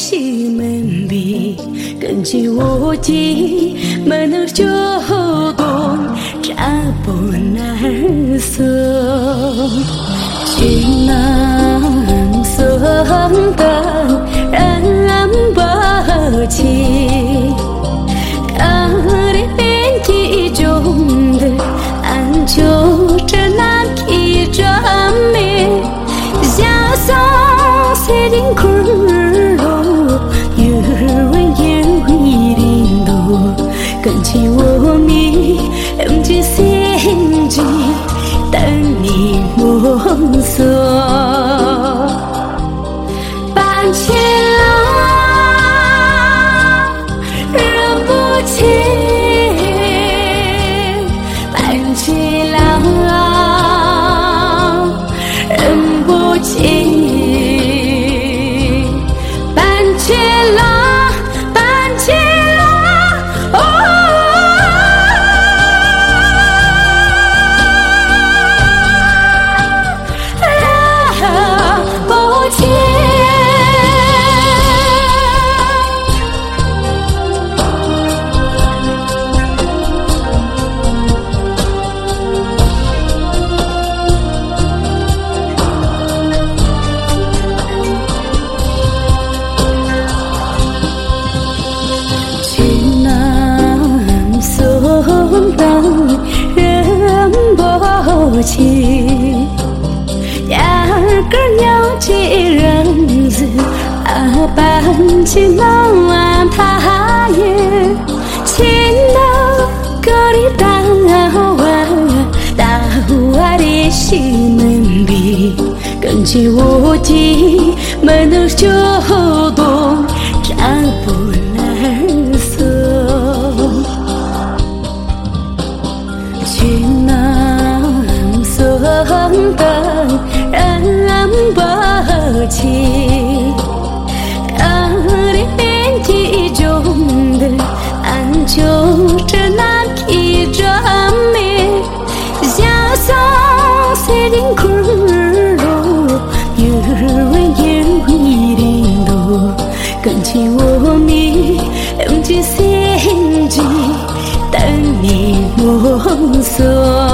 西门闭，感情无底，没能就好讲，这不难说，情。cần chỉ vô mi em chỉ xin chỉ tan đi muôn rồi 根了解人子啊，半起老安他也，亲到个里大碗，大碗的西门里，跟起我的门儿就多，站不难受，去就这难题着没，下上谁人苦路，有人有一定路，跟起我迷，用尽心机等你摸索。